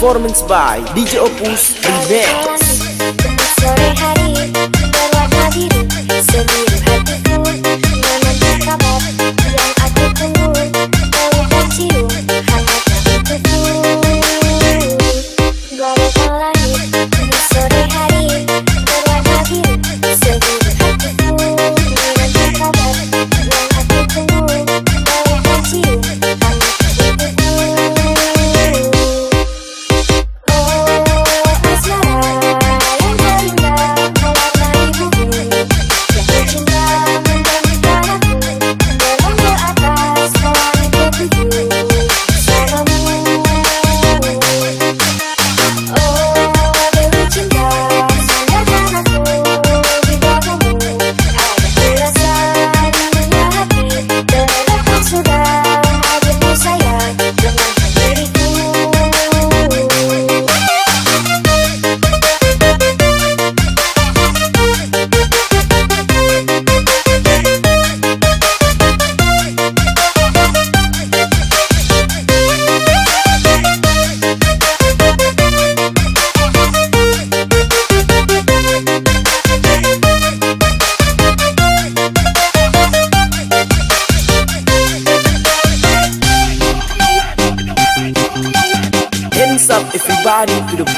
Performance by DJ Opus Remix. Sore hari hatiku.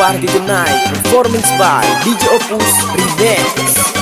Bardi Tonight, performance by DJ Opus Remix.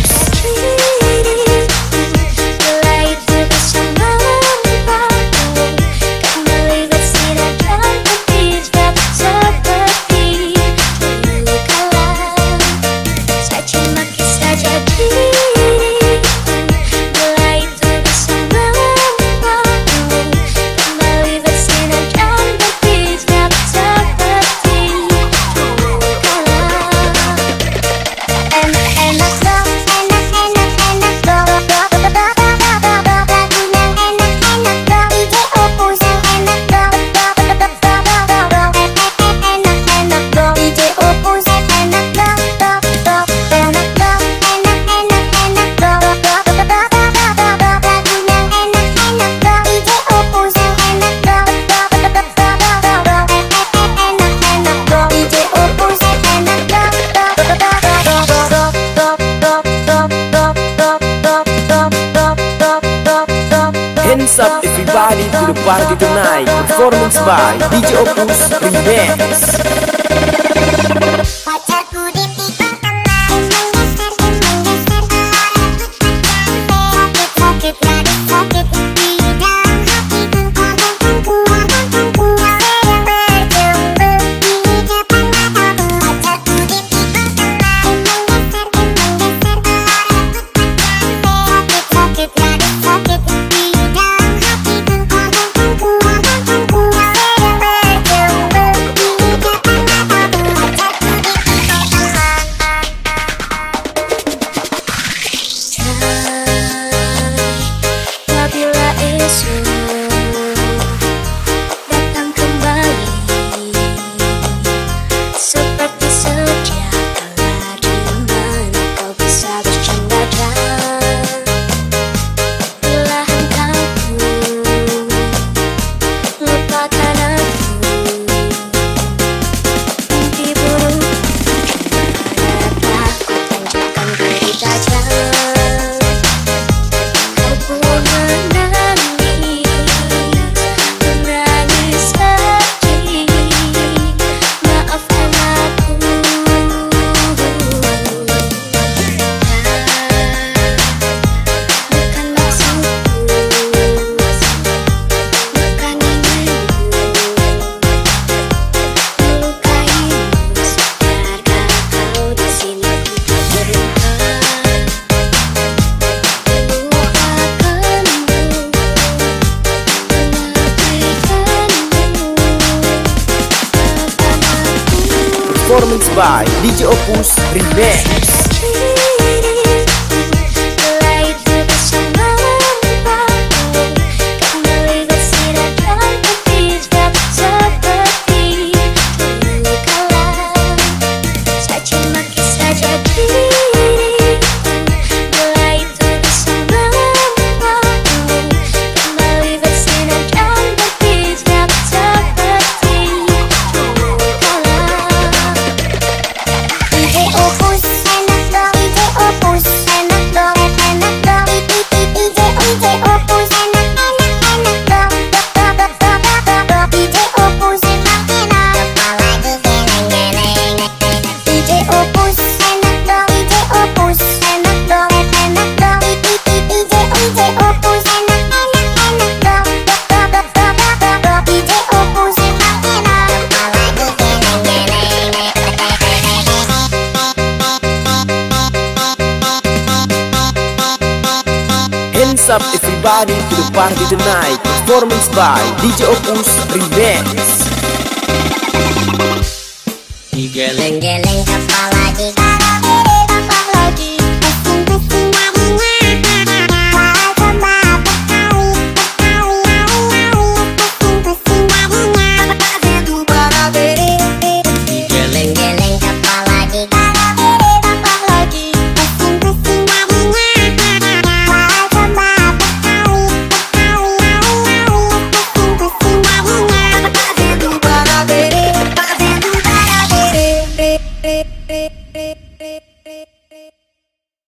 The Party Tonight Performance by DJ Opus Remix. performance by DJ Opus Remix. Thank you. Up everybody to the party tonight Performance by DJ Opus Remix Geleng-geleng kepala jika